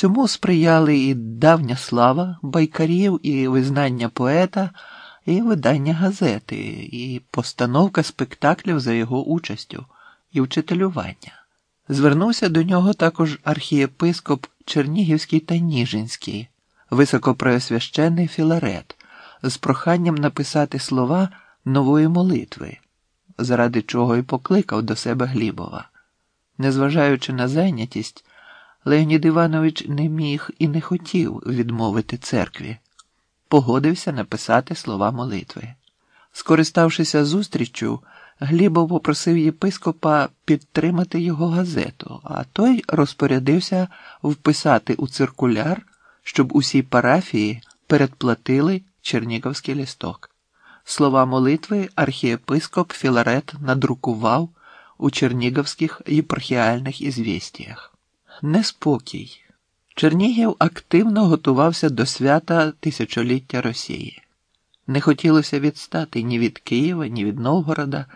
Цьому сприяли і давня слава байкарів, і визнання поета, і видання газети, і постановка спектаклів за його участю, і вчителювання. Звернувся до нього також архієпископ Чернігівський та Ніжинський, високопреосвящений Філарет, з проханням написати слова нової молитви, заради чого й покликав до себе Глібова. Незважаючи на зайнятість, Леонід Іванович не міг і не хотів відмовити церкві, погодився написати слова молитви. Скориставшися зустріччю, Глібов попросив єпископа підтримати його газету, а той розпорядився вписати у циркуляр, щоб усі парафії передплатили Черніговський лісток. Слова молитви архієпископ Філарет надрукував у черніговських єпархіальних ізвістіях. Неспокій. Чернігів активно готувався до свята тисячоліття Росії. Не хотілося відстати ні від Києва, ні від Новгорода,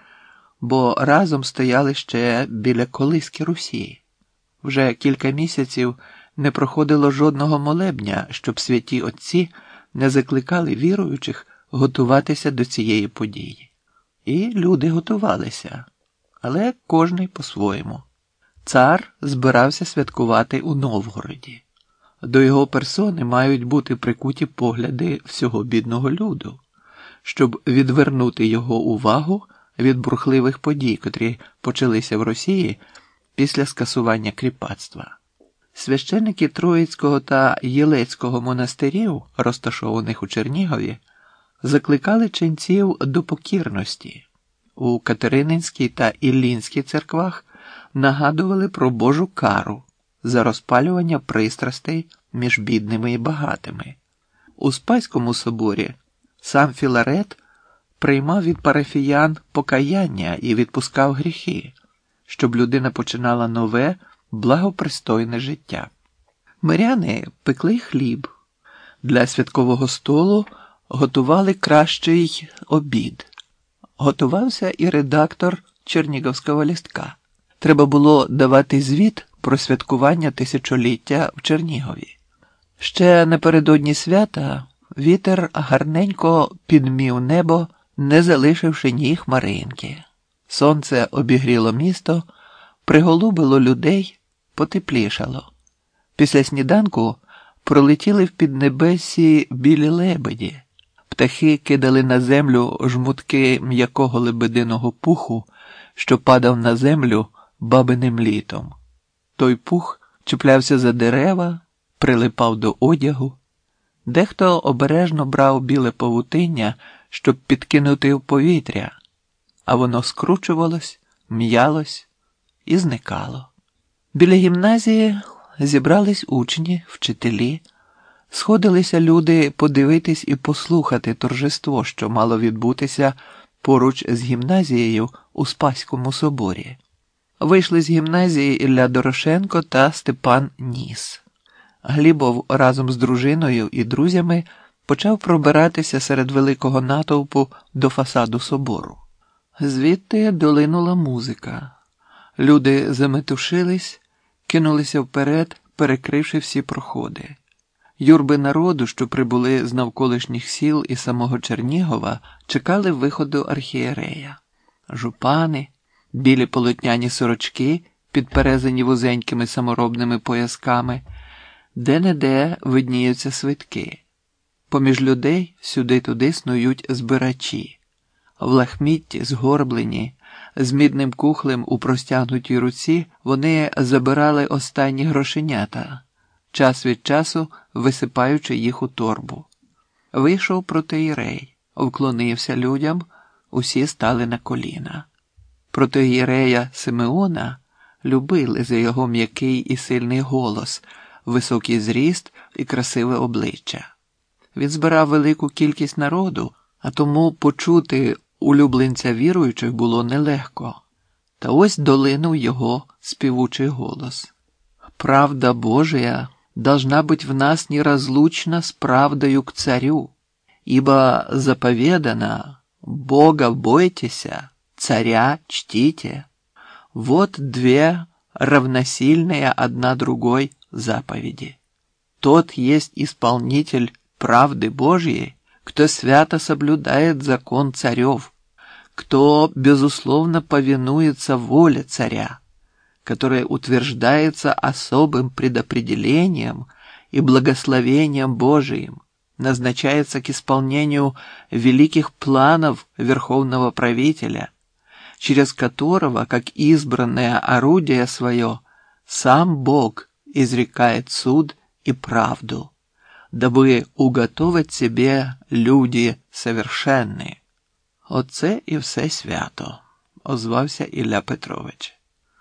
бо разом стояли ще біля колиски Русі. Вже кілька місяців не проходило жодного молебня, щоб святі отці не закликали віруючих готуватися до цієї події. І люди готувалися, але кожний по-своєму. Цар збирався святкувати у Новгороді. До його персони мають бути прикуті погляди всього бідного люду, щоб відвернути його увагу від бурхливих подій, котрі почалися в Росії після скасування кріпацтва. Священники Троїцького та Єлецького монастирів, розташованих у Чернігові, закликали ченців до покірності. У Катерининській та Іллінській церквах нагадували про Божу кару за розпалювання пристрастей між бідними і багатими. У Спаському соборі сам Філарет приймав від парафіян покаяння і відпускав гріхи, щоб людина починала нове, благопристойне життя. Миряни пекли хліб, для святкового столу готували кращий обід. Готувався і редактор Черніговського лістка. Треба було давати звіт про святкування тисячоліття в Чернігові. Ще напередодні свята вітер гарненько підмів небо, не залишивши ні хмаринки. Сонце обігріло місто, приголубило людей, потеплішало. Після сніданку пролетіли в піднебесі білі лебеді. Птахи кидали на землю жмутки м'якого лебединого пуху, що падав на землю бабиним літом. Той пух чіплявся за дерева, прилипав до одягу. Дехто обережно брав біле павутиння, щоб підкинути в повітря, а воно скручувалось, м'ялось і зникало. Біля гімназії зібрались учні, вчителі, сходилися люди подивитись і послухати торжество, що мало відбутися поруч з гімназією у Спаському соборі. Вийшли з гімназії Ілля Дорошенко та Степан Ніс. Глібов разом з дружиною і друзями почав пробиратися серед великого натовпу до фасаду собору. Звідти долинула музика. Люди заметушились, кинулися вперед, перекривши всі проходи. Юрби народу, що прибули з навколишніх сіл і самого Чернігова, чекали виходу архієрея. Жупани, білі полотняні сорочки, підперезані вузенькими саморобними поясками, де-не-де видніються свитки. Поміж людей сюди-туди снують збирачі, в лахмітті, згорблені, з мідним кухлем у простягнутій руці вони забирали останні грошенята, час від часу висипаючи їх у торбу. Вийшов протеєрей, вклонився людям, усі стали на коліна. Протеєрея Симеона любили за його м'який і сильний голос, високий зріст і красиве обличчя. Він збирав велику кількість народу, а тому почути улюбленця віруючих було нелегко. Та ось долинув його співучий голос. Правда Божия должна быть в нас неразлучна с правдою к царю, ибо заповедано «Бога бойтеся, царя чтите». Вот две равносильные одна другой заповеди. тот есть исполнитель правды Божьей, кто свято соблюдает закон царев, кто, безусловно, повинуется воле царя, которая утверждается особым предопределением и благословением Божиим, назначается к исполнению великих планов верховного правителя, через которого, как избранное орудие свое, сам Бог изрекает суд и правду, дабы уготовить себе люди совершенні. Оце і все свято, озвався Ілля Петрович.